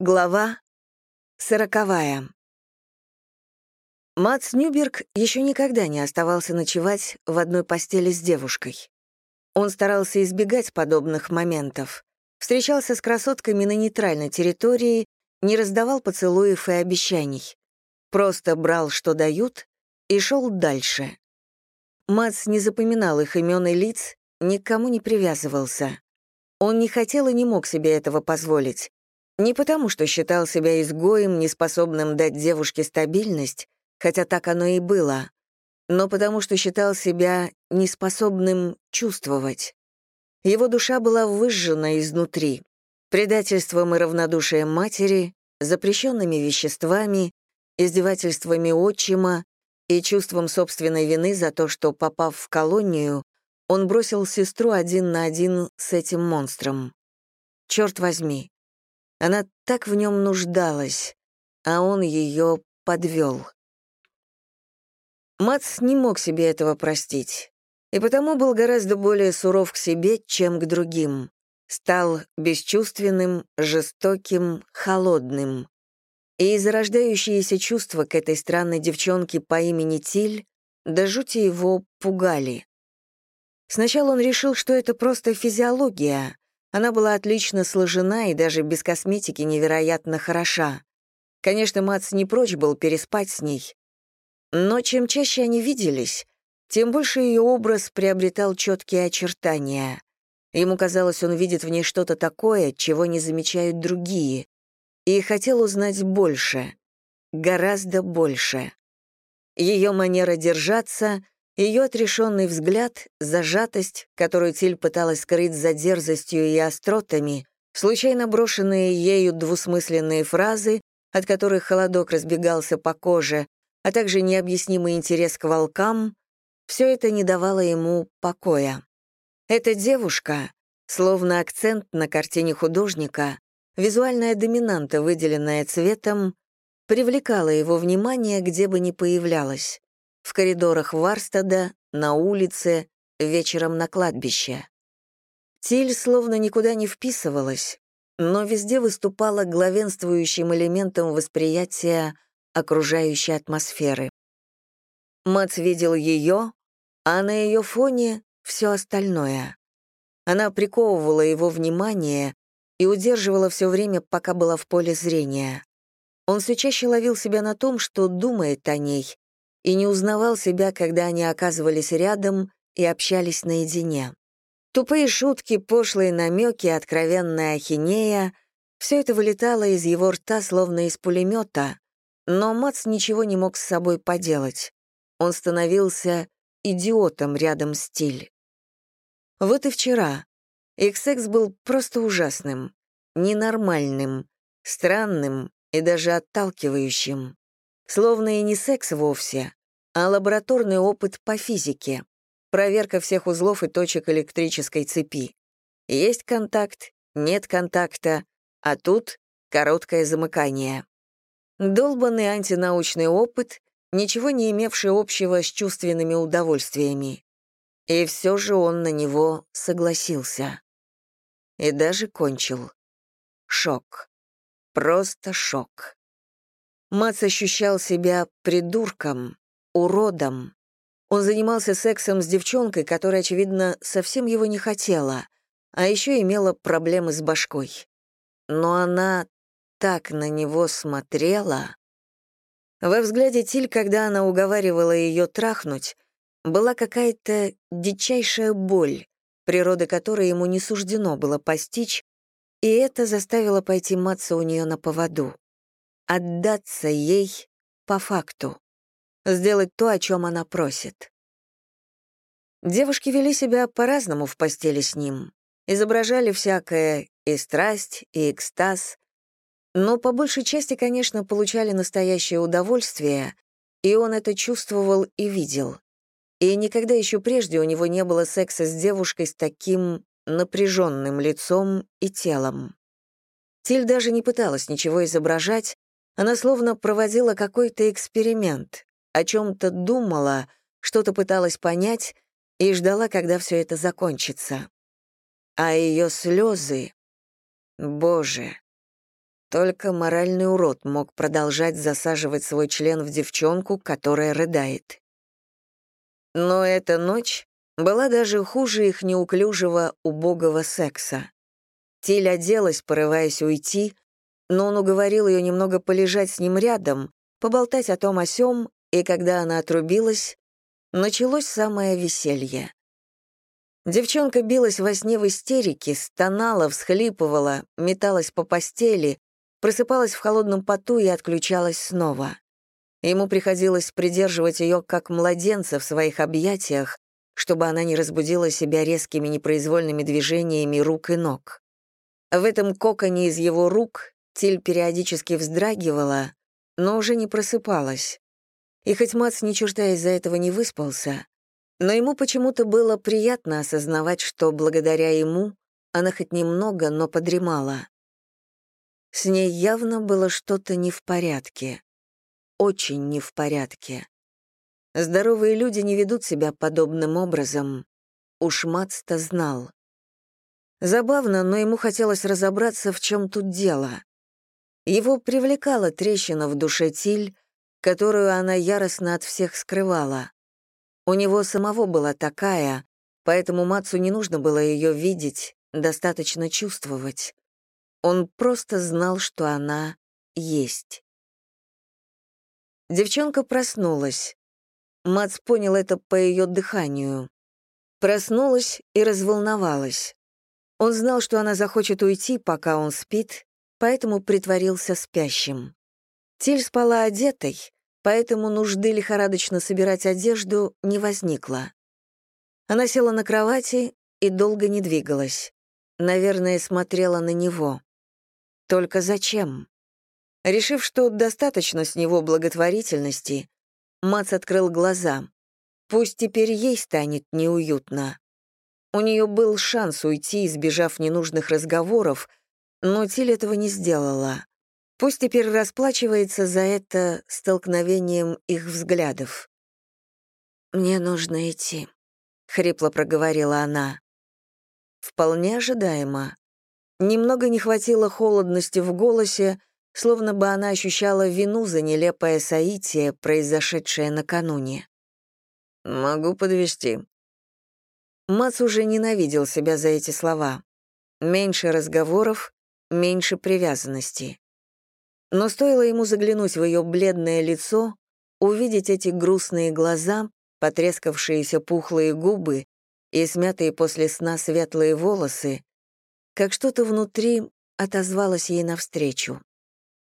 Глава сороковая. Мац Нюберг еще никогда не оставался ночевать в одной постели с девушкой. Он старался избегать подобных моментов, встречался с красотками на нейтральной территории, не раздавал поцелуев и обещаний. Просто брал, что дают, и шел дальше. Мац не запоминал их имен и лиц, никому не привязывался. Он не хотел и не мог себе этого позволить не потому, что считал себя изгоем, неспособным дать девушке стабильность, хотя так оно и было, но потому что считал себя неспособным чувствовать. Его душа была выжжена изнутри, предательством и равнодушием матери, запрещенными веществами, издевательствами отчима и чувством собственной вины за то, что, попав в колонию, он бросил сестру один на один с этим монстром. Черт возьми, она так в нем нуждалась, а он ее подвел. Мац не мог себе этого простить, и потому был гораздо более суров к себе, чем к другим. Стал бесчувственным, жестоким, холодным. И зарождающиеся чувства к этой странной девчонке по имени Тиль до жути его пугали. Сначала он решил, что это просто физиология, она была отлично сложена и даже без косметики невероятно хороша. Конечно, Мац не прочь был переспать с ней. Но чем чаще они виделись, тем больше ее образ приобретал четкие очертания. Ему казалось, он видит в ней что-то такое, чего не замечают другие, и хотел узнать больше, гораздо больше. Ее манера держаться — ее отрешенный взгляд, зажатость, которую Тиль пыталась скрыть за дерзостью и остротами, случайно брошенные ею двусмысленные фразы, от которых холодок разбегался по коже, а также необъяснимый интерес к волкам, все это не давало ему покоя. Эта девушка, словно акцент на картине художника, визуальная доминанта, выделенная цветом, привлекала его внимание, где бы ни появлялась в коридорах Варстада, на улице, вечером на кладбище. Тиль словно никуда не вписывалась, но везде выступала главенствующим элементом восприятия окружающей атмосферы. Мац видел ее, а на ее фоне — все остальное. Она приковывала его внимание и удерживала все время, пока была в поле зрения. Он все чаще ловил себя на том, что думает о ней, и не узнавал себя, когда они оказывались рядом и общались наедине. Тупые шутки, пошлые намеки, откровенная ахинея — все это вылетало из его рта, словно из пулемета, но Мац ничего не мог с собой поделать. Он становился идиотом рядом с Тиль. Вот и вчера. Их секс был просто ужасным, ненормальным, странным и даже отталкивающим. Словно и не секс вовсе, а лабораторный опыт по физике. Проверка всех узлов и точек электрической цепи. Есть контакт, нет контакта, а тут короткое замыкание. Долбанный антинаучный опыт, ничего не имевший общего с чувственными удовольствиями. И все же он на него согласился. И даже кончил. Шок. Просто шок. Мац ощущал себя придурком, уродом. Он занимался сексом с девчонкой, которая, очевидно, совсем его не хотела, а еще имела проблемы с башкой. Но она так на него смотрела. Во взгляде Тиль, когда она уговаривала ее трахнуть, была какая-то дичайшая боль, природы которой ему не суждено было постичь, и это заставило пойти маться у нее на поводу отдаться ей по факту, сделать то, о чем она просит. Девушки вели себя по-разному в постели с ним, изображали всякое и страсть, и экстаз, но по большей части, конечно, получали настоящее удовольствие, и он это чувствовал и видел. И никогда еще прежде у него не было секса с девушкой с таким напряженным лицом и телом. Тиль даже не пыталась ничего изображать, она словно проводила какой-то эксперимент, о чем-то думала, что-то пыталась понять и ждала, когда все это закончится. А ее слезы... Боже! Только моральный урод мог продолжать засаживать свой член в девчонку, которая рыдает. Но эта ночь была даже хуже их неуклюжего, убогого секса. Тиль оделась, порываясь уйти, но он уговорил ее немного полежать с ним рядом, поболтать о том о сём, и когда она отрубилась, началось самое веселье. Девчонка билась во сне в истерике, стонала, всхлипывала, металась по постели, просыпалась в холодном поту и отключалась снова. Ему приходилось придерживать ее как младенца в своих объятиях, чтобы она не разбудила себя резкими непроизвольными движениями рук и ног. В этом коконе из его рук Тиль периодически вздрагивала, но уже не просыпалась. И хоть Мац ни черта из-за этого не выспался, но ему почему-то было приятно осознавать, что благодаря ему она хоть немного, но подремала. С ней явно было что-то не в порядке. Очень не в порядке. Здоровые люди не ведут себя подобным образом. Уж Мац-то знал. Забавно, но ему хотелось разобраться, в чем тут дело. Его привлекала трещина в душе Тиль, которую она яростно от всех скрывала. У него самого была такая, поэтому Мацу не нужно было ее видеть, достаточно чувствовать. Он просто знал, что она есть. Девчонка проснулась. Мац понял это по ее дыханию. Проснулась и разволновалась. Он знал, что она захочет уйти, пока он спит, поэтому притворился спящим. Тиль спала одетой, поэтому нужды лихорадочно собирать одежду не возникло. Она села на кровати и долго не двигалась. Наверное, смотрела на него. Только зачем? Решив, что достаточно с него благотворительности, Мац открыл глаза. Пусть теперь ей станет неуютно. У нее был шанс уйти, избежав ненужных разговоров, но Тиль этого не сделала. Пусть теперь расплачивается за это столкновением их взглядов. «Мне нужно идти», — хрипло проговорила она. Вполне ожидаемо. Немного не хватило холодности в голосе, словно бы она ощущала вину за нелепое соитие, произошедшее накануне. «Могу подвести. Мац уже ненавидел себя за эти слова. Меньше разговоров, меньше привязанности. Но стоило ему заглянуть в ее бледное лицо, увидеть эти грустные глаза, потрескавшиеся пухлые губы и смятые после сна светлые волосы, как что-то внутри отозвалось ей навстречу.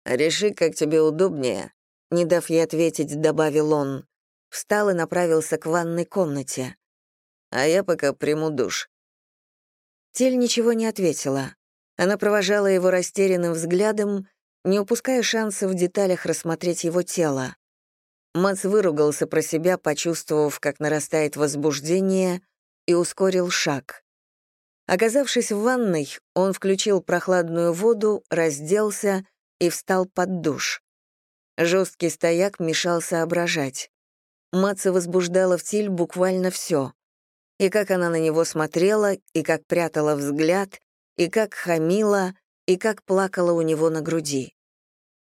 «Реши, как тебе удобнее», — не дав ей ответить, добавил он. Встал и направился к ванной комнате. «А я пока приму душ». Тель ничего не ответила. Она провожала его растерянным взглядом, не упуская шанса в деталях рассмотреть его тело. Мац выругался про себя, почувствовав, как нарастает возбуждение, и ускорил шаг. Оказавшись в ванной, он включил прохладную воду, разделся и встал под душ. Жесткий стояк мешал соображать. Маца возбуждала в Тиль буквально все. И как она на него смотрела, и как прятала взгляд, и как хамила, и как плакала у него на груди.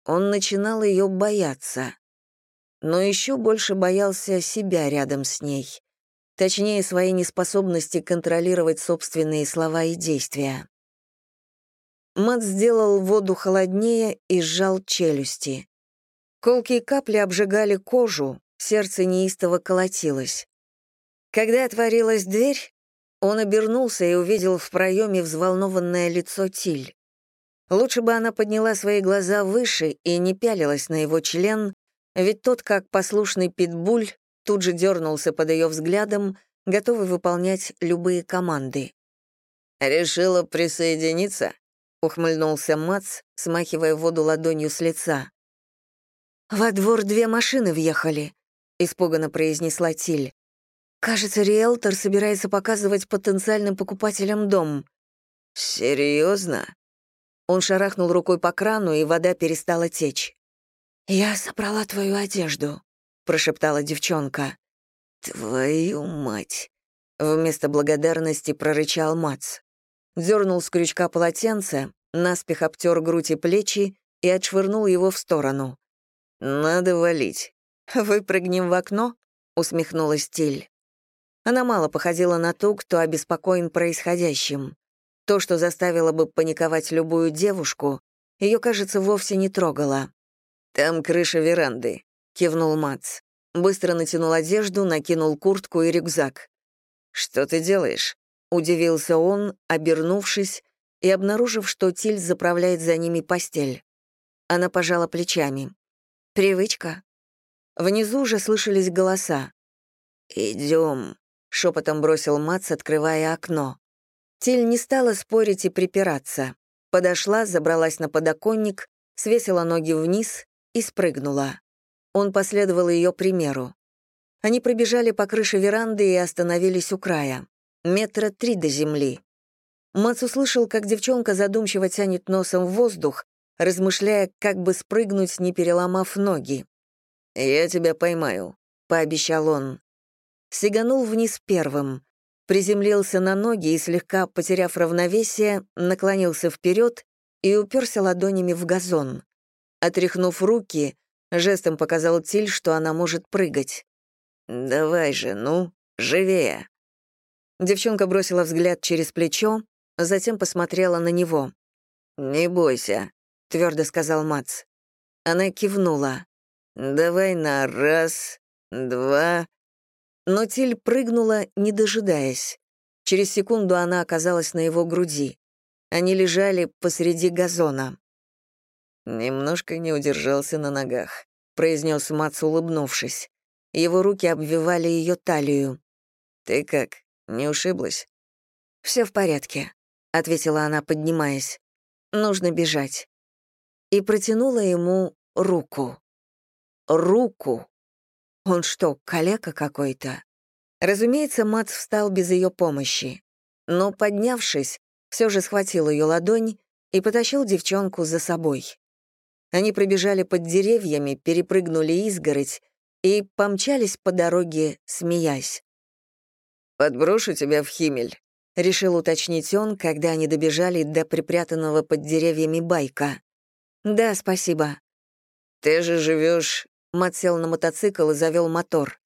Он начинал ее бояться. Но еще больше боялся себя рядом с ней точнее, своей неспособности контролировать собственные слова и действия. Мат сделал воду холоднее и сжал челюсти. Колкие капли обжигали кожу, сердце неистово колотилось. Когда отворилась дверь, он обернулся и увидел в проеме взволнованное лицо Тиль. Лучше бы она подняла свои глаза выше и не пялилась на его член, ведь тот, как послушный питбуль, тут же дернулся под ее взглядом, готовый выполнять любые команды. «Решила присоединиться?» — ухмыльнулся Мац, смахивая воду ладонью с лица. «Во двор две машины въехали», — испуганно произнесла Тиль. «Кажется, риэлтор собирается показывать потенциальным покупателям дом». «Серьезно?» Он шарахнул рукой по крану, и вода перестала течь. «Я собрала твою одежду», прошептала девчонка. «Твою мать!» Вместо благодарности прорычал Мац. Дернул с крючка полотенце, наспех обтер грудь и плечи и отшвырнул его в сторону. «Надо валить». «Выпрыгнем в окно?» — усмехнулась Тиль. Она мало походила на ту, кто обеспокоен происходящим. То, что заставило бы паниковать любую девушку, ее, кажется, вовсе не трогало. «Там крыша веранды», — кивнул Мац. Быстро натянул одежду, накинул куртку и рюкзак. «Что ты делаешь?» — удивился он, обернувшись и обнаружив, что Тиль заправляет за ними постель. Она пожала плечами. «Привычка». Внизу уже слышались голоса. «Идем», — шепотом бросил Мац, открывая окно. Тиль не стала спорить и припираться. Подошла, забралась на подоконник, свесила ноги вниз и спрыгнула. Он последовал ее примеру. Они пробежали по крыше веранды и остановились у края. Метра три до земли. Мац услышал, как девчонка задумчиво тянет носом в воздух, размышляя, как бы спрыгнуть, не переломав ноги. «Я тебя поймаю», — пообещал он. Сиганул вниз первым, приземлился на ноги и, слегка потеряв равновесие, наклонился вперед и уперся ладонями в газон. Отряхнув руки, жестом показал Тиль, что она может прыгать. «Давай же, ну, живее!» Девчонка бросила взгляд через плечо, затем посмотрела на него. «Не бойся», — твердо сказал Мац. Она кивнула. «Давай на раз, два...» Но Тиль прыгнула, не дожидаясь. Через секунду она оказалась на его груди. Они лежали посреди газона. «Немножко не удержался на ногах», — произнес Мац, улыбнувшись. Его руки обвивали ее талию. «Ты как, не ушиблась?» Все в порядке», — ответила она, поднимаясь. «Нужно бежать». И протянула ему руку. Руку. Он что, калека какой-то? Разумеется, Мац встал без ее помощи. Но, поднявшись, все же схватил ее ладонь и потащил девчонку за собой. Они пробежали под деревьями, перепрыгнули изгородь и помчались по дороге, смеясь. «Подброшу тебя в Химель», — решил уточнить он, когда они добежали до припрятанного под деревьями байка. «Да, спасибо». «Ты же живешь...» Мат сел на мотоцикл и завел мотор.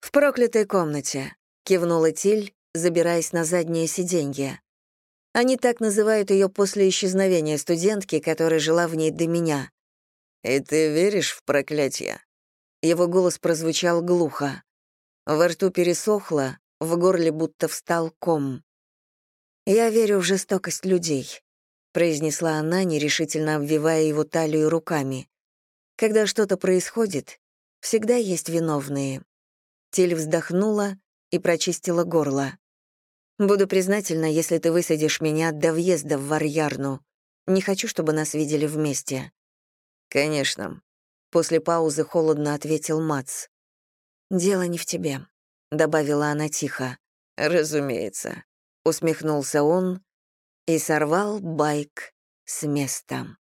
«В проклятой комнате», — кивнула Тиль, забираясь на заднее сиденье. Они так называют ее после исчезновения студентки, которая жила в ней до меня. «И ты веришь в проклятие?» Его голос прозвучал глухо. Во рту пересохло, в горле будто встал ком. «Я верю в жестокость людей», — произнесла она, нерешительно обвивая его талию руками. «Когда что-то происходит, всегда есть виновные». Тель вздохнула и прочистила горло. Буду признательна, если ты высадишь меня до въезда в Варьярну. Не хочу, чтобы нас видели вместе». «Конечно». После паузы холодно ответил Мац. «Дело не в тебе», — добавила она тихо. «Разумеется», — усмехнулся он и сорвал байк с места.